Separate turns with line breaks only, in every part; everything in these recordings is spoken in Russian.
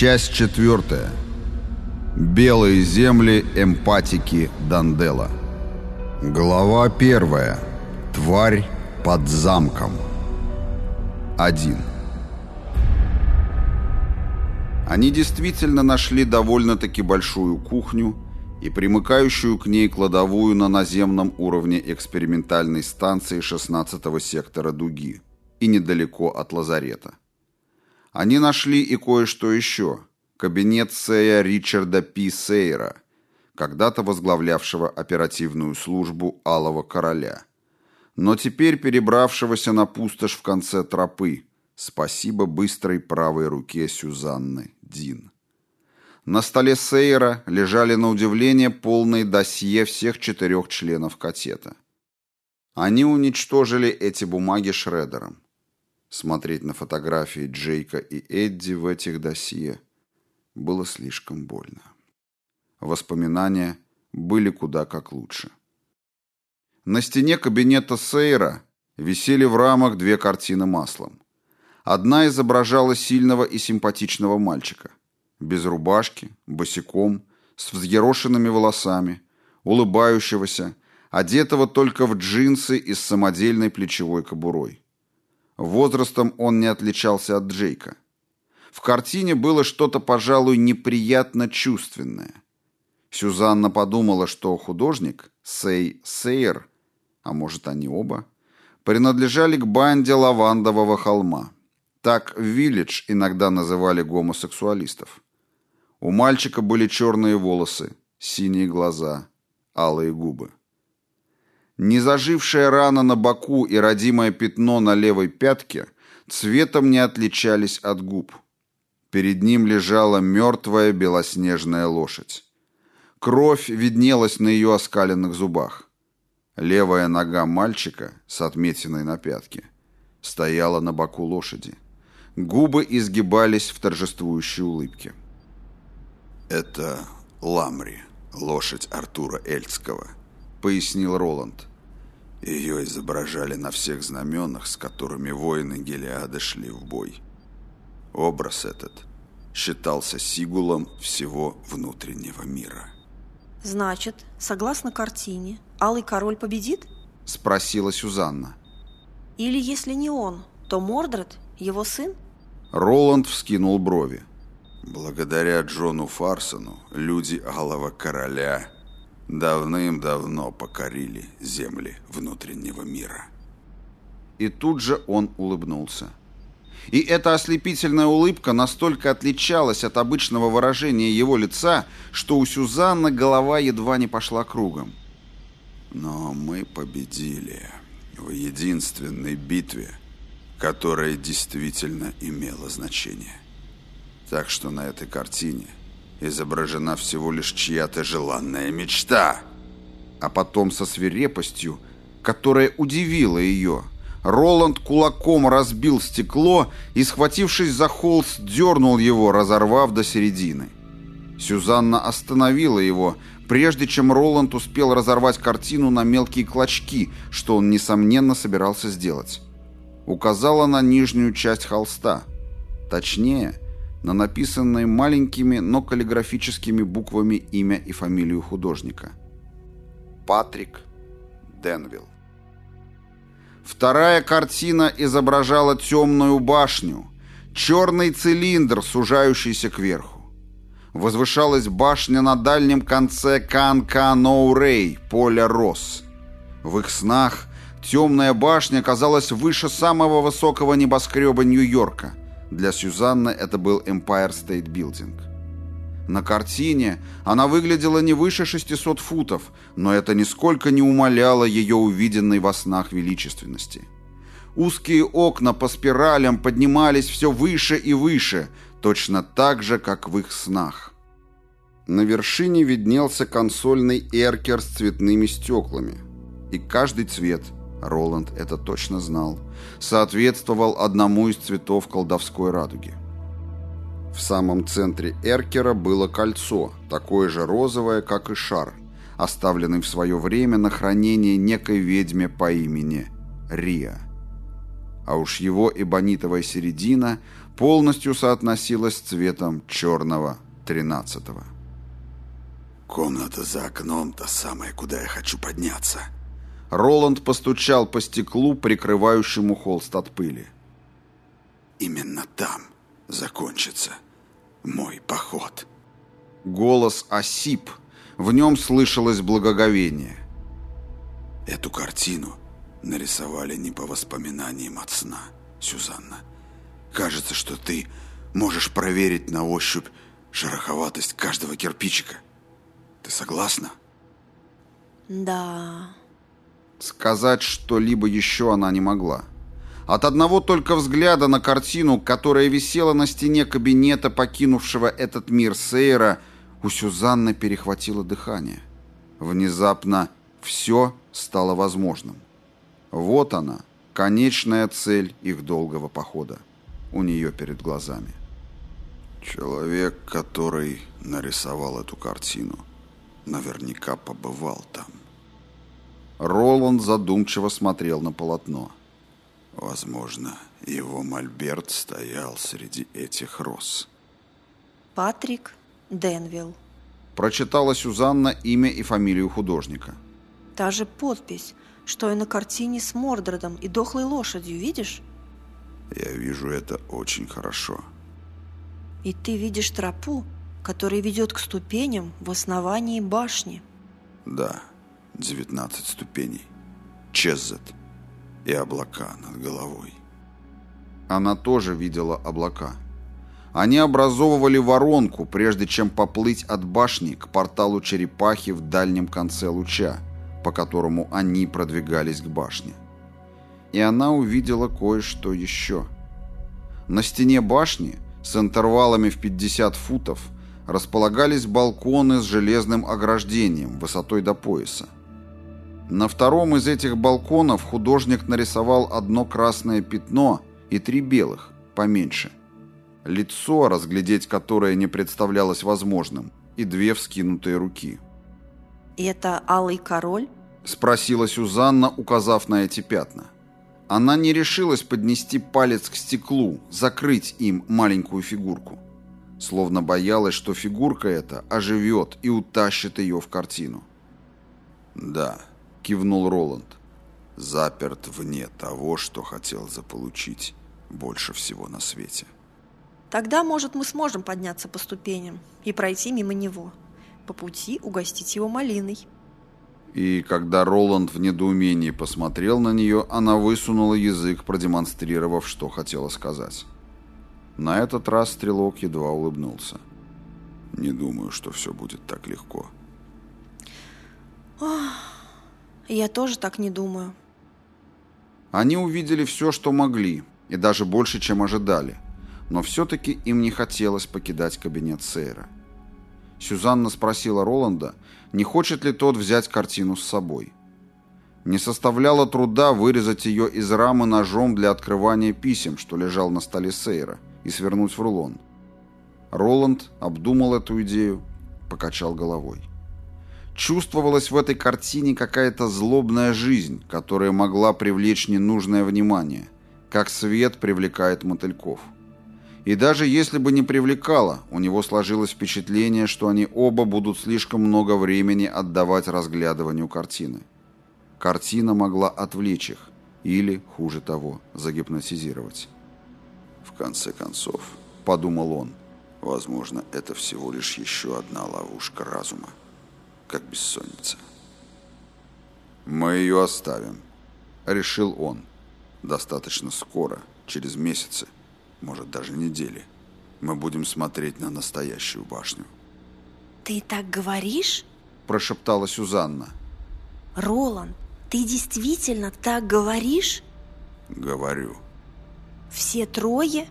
Часть четвертая. Белые земли эмпатики Дандела. Глава первая. Тварь под замком. Один. Они действительно нашли довольно-таки большую кухню и примыкающую к ней кладовую на наземном уровне экспериментальной станции 16-го сектора Дуги и недалеко от лазарета. Они нашли и кое-что еще. Кабинет Сея Ричарда Пи Сейра, когда-то возглавлявшего оперативную службу Алого Короля. Но теперь перебравшегося на пустошь в конце тропы. Спасибо быстрой правой руке Сюзанны Дин. На столе Сейра лежали на удивление полные досье всех четырех членов катета. Они уничтожили эти бумаги шредером. Смотреть на фотографии Джейка и Эдди в этих досье было слишком больно. Воспоминания были куда как лучше. На стене кабинета Сейра висели в рамах две картины маслом. Одна изображала сильного и симпатичного мальчика. Без рубашки, босиком, с взъерошенными волосами, улыбающегося, одетого только в джинсы и с самодельной плечевой кобурой. Возрастом он не отличался от Джейка. В картине было что-то, пожалуй, неприятно чувственное. Сюзанна подумала, что художник, Сей Сейер, а может они оба, принадлежали к банде Лавандового холма. Так Виллидж иногда называли гомосексуалистов. У мальчика были черные волосы, синие глаза, алые губы. Незажившая рана на боку и родимое пятно на левой пятке цветом не отличались от губ. Перед ним лежала мертвая белоснежная лошадь. Кровь виднелась на ее оскаленных зубах. Левая нога мальчика с отметиной на пятке стояла на боку лошади. Губы изгибались в торжествующей улыбке. «Это Ламри, лошадь Артура Эльцкого», — пояснил Роланд. Ее изображали на всех знаменах, с которыми воины Гелиады шли в бой. Образ этот считался сигулом всего внутреннего мира.
Значит, согласно картине, Алый Король победит?
Спросила Сюзанна.
Или если не он, то Мордред, его сын?
Роланд вскинул брови. Благодаря Джону Фарсону люди Алого Короля давным-давно покорили земли внутреннего мира. И тут же он улыбнулся. И эта ослепительная улыбка настолько отличалась от обычного выражения его лица, что у Сюзанны голова едва не пошла кругом. Но мы победили в единственной битве, которая действительно имела значение. Так что на этой картине – изображена всего лишь чья-то желанная мечта. А потом со свирепостью, которая удивила ее, Роланд кулаком разбил стекло и, схватившись за холст, дернул его, разорвав до середины. Сюзанна остановила его, прежде чем Роланд успел разорвать картину на мелкие клочки, что он, несомненно, собирался сделать. Указала на нижнюю часть холста. Точнее, на написанное маленькими, но каллиграфическими буквами имя и фамилию художника. Патрик Денвилл. Вторая картина изображала темную башню, черный цилиндр, сужающийся кверху. Возвышалась башня на дальнем конце Кан-Ка Ноу Рей, поля Рос. В их снах темная башня казалась выше самого высокого небоскреба Нью-Йорка – для Сюзанны это был Empire State Building. На картине она выглядела не выше 600 футов, но это нисколько не умаляло ее увиденной во снах величественности. Узкие окна по спиралям поднимались все выше и выше, точно так же, как в их снах. На вершине виднелся консольный эркер с цветными стеклами, и каждый цвет – Роланд это точно знал, соответствовал одному из цветов колдовской радуги. В самом центре эркера было кольцо, такое же розовое, как и шар, оставленный в свое время на хранение некой ведьме по имени Рия. а уж его эбонитовая середина полностью соотносилась с цветом черного тринадцатого.
«Комната за окном — та самая, куда я хочу подняться».
Роланд постучал по стеклу, прикрывающему холст от пыли.
«Именно там закончится мой поход».
Голос осип, в нем слышалось благоговение.
«Эту картину нарисовали не по воспоминаниям от сна, Сюзанна. Кажется, что ты можешь проверить на ощупь шероховатость каждого кирпичика. Ты согласна?
Да.
Сказать что-либо еще она не могла. От одного только взгляда на картину, которая висела на стене кабинета покинувшего этот мир Сейра, у Сюзанны перехватило дыхание. Внезапно все стало возможным. Вот она, конечная цель их долгого похода. У нее перед глазами.
Человек, который нарисовал эту картину, наверняка побывал там.
Роланд задумчиво смотрел на полотно.
Возможно, его мольберт стоял среди этих роз.
Патрик Денвилл.
Прочитала Сюзанна имя и фамилию художника.
Та же подпись, что и на картине с Мордредом и дохлой лошадью, видишь?
Я вижу это очень хорошо.
И ты видишь тропу, которая ведет к ступеням в основании башни.
Да, 19 ступеней. Чеззет. И облака над головой.
Она тоже видела облака. Они образовывали воронку, прежде чем поплыть от башни к порталу черепахи в дальнем конце луча, по которому они продвигались к башне. И она увидела кое-что еще. На стене башни, с интервалами в 50 футов, располагались балконы с железным ограждением высотой до пояса. На втором из этих балконов художник нарисовал одно красное пятно и три белых, поменьше. Лицо, разглядеть которое не представлялось возможным, и две вскинутые руки.
Это Алый Король?
Спросила Сюзанна, указав на эти пятна. Она не решилась поднести палец к стеклу, закрыть им маленькую фигурку. Словно боялась, что фигурка эта оживет и утащит ее в картину.
«Да», — кивнул Роланд, — «заперт вне того, что хотел заполучить больше всего на свете».
Тогда, может, мы сможем подняться по ступеням и пройти мимо него. По пути угостить его малиной.
И когда Роланд в недоумении посмотрел на нее, она высунула язык, продемонстрировав, что хотела сказать. На этот раз стрелок едва улыбнулся.
«Не думаю, что все будет так легко».
Ох, я тоже так не думаю.
Они увидели все, что могли, и даже больше, чем ожидали – но все-таки им не хотелось покидать кабинет Сейра. Сюзанна спросила Роланда, не хочет ли тот взять картину с собой. Не составляло труда вырезать ее из рамы ножом для открывания писем, что лежал на столе Сейра, и свернуть в рулон. Роланд обдумал эту идею, покачал головой. Чувствовалась в этой картине какая-то злобная жизнь, которая могла привлечь ненужное внимание, как свет привлекает мотыльков. И даже если бы не привлекало, у него сложилось впечатление, что они оба будут слишком много времени отдавать разглядыванию картины. Картина могла отвлечь их или, хуже того, загипнотизировать.
«В конце концов», — подумал он, — «возможно, это всего лишь еще одна ловушка разума, как бессонница».
«Мы ее оставим», — решил он. «Достаточно скоро, через месяцы» может даже недели, мы будем смотреть на настоящую башню.
«Ты так говоришь?»
– прошептала Сюзанна.
«Роланд, ты действительно так говоришь?»
«Говорю».
«Все трое?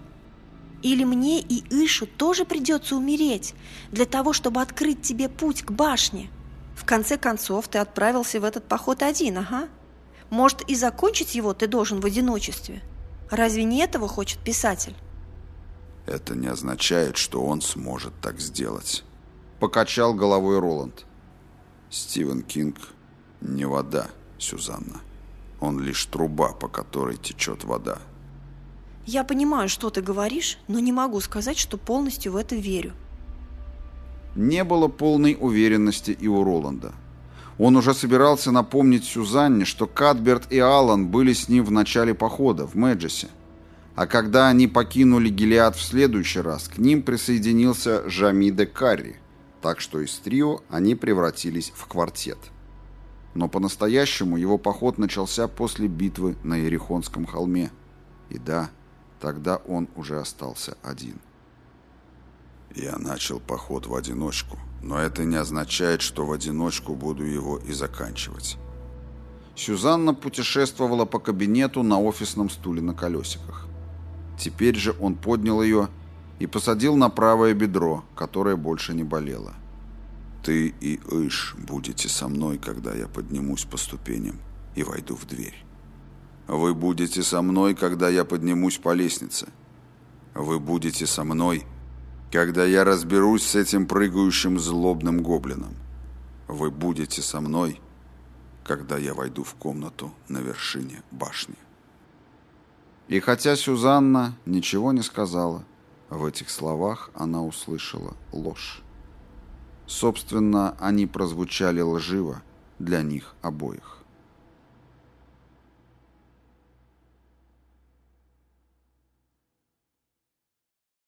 Или мне и Ишу тоже придется умереть для того, чтобы открыть тебе путь к башне? В конце концов, ты отправился в этот поход один, ага. Может, и закончить его ты должен в одиночестве?» Разве не этого хочет писатель?
Это не означает, что он сможет так сделать.
Покачал головой Роланд.
Стивен Кинг не вода, Сюзанна. Он лишь труба, по которой течет вода.
Я понимаю, что ты говоришь, но не могу сказать, что полностью в это верю.
Не было полной уверенности и у Роланда. Он уже собирался напомнить Сюзанне, что Кадберт и Алан были с ним в начале похода, в Мэджесе. А когда они покинули Гелиад в следующий раз, к ним присоединился Жами де Карри, так что из трио они превратились в квартет. Но по-настоящему его поход начался после битвы на Ерехонском холме. И да, тогда он уже остался один.
Я начал поход в одиночку, но это не означает, что в одиночку буду его и заканчивать.
Сюзанна путешествовала по кабинету на офисном стуле на колесиках. Теперь же он поднял ее и посадил на правое бедро, которое больше не болело.
«Ты и Иш будете со мной, когда я поднимусь по ступеням и войду в дверь. Вы будете со мной, когда я поднимусь по лестнице. Вы будете со мной, когда я разберусь с этим прыгающим злобным гоблином. Вы будете со мной, когда я войду в комнату на вершине башни».
И хотя Сюзанна ничего не сказала, в этих словах она услышала ложь. Собственно, они прозвучали лживо для них обоих.